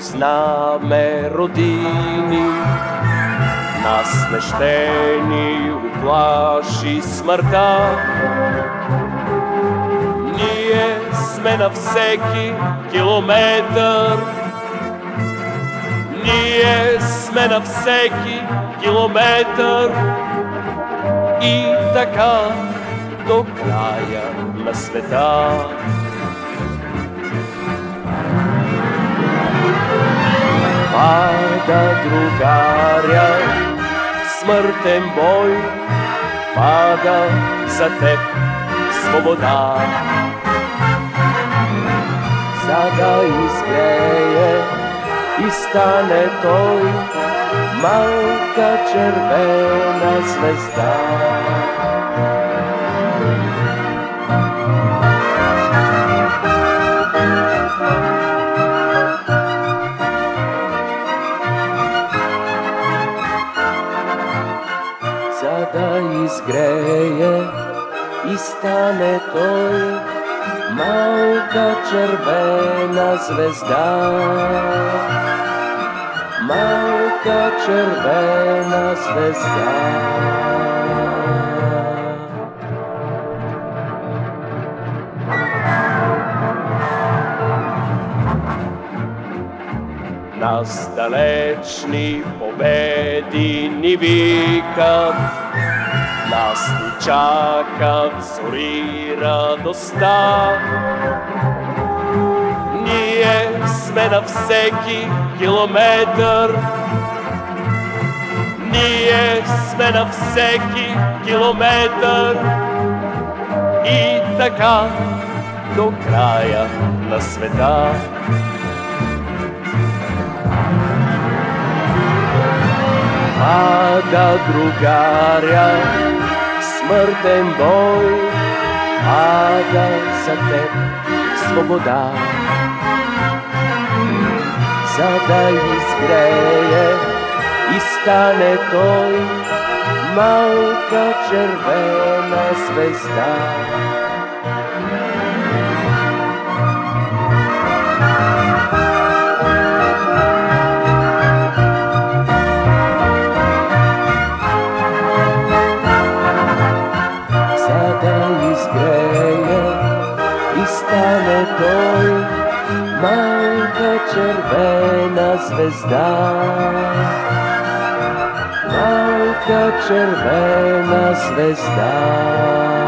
знаме родини, насмещени оплаши смъртта. Ние сме на всеки километър, ние сме на всеки километър и така до края на света. Пада другаря, смъртен бой, пада за теб свобода. За да изгрее и стане той малка червена да изгрее и стане той малка червена звезда. Малка червена звезда. Нас далечни победи ни викат, нас ни чакат зори радостта. Ние сме на всеки километър, ние сме на всеки километър и така до края на света. Пада другаря, смъртен бой, пада за теб свобода. За да изгрее и стане той малка червена звезда. Червена звезда. Малка червена звезда.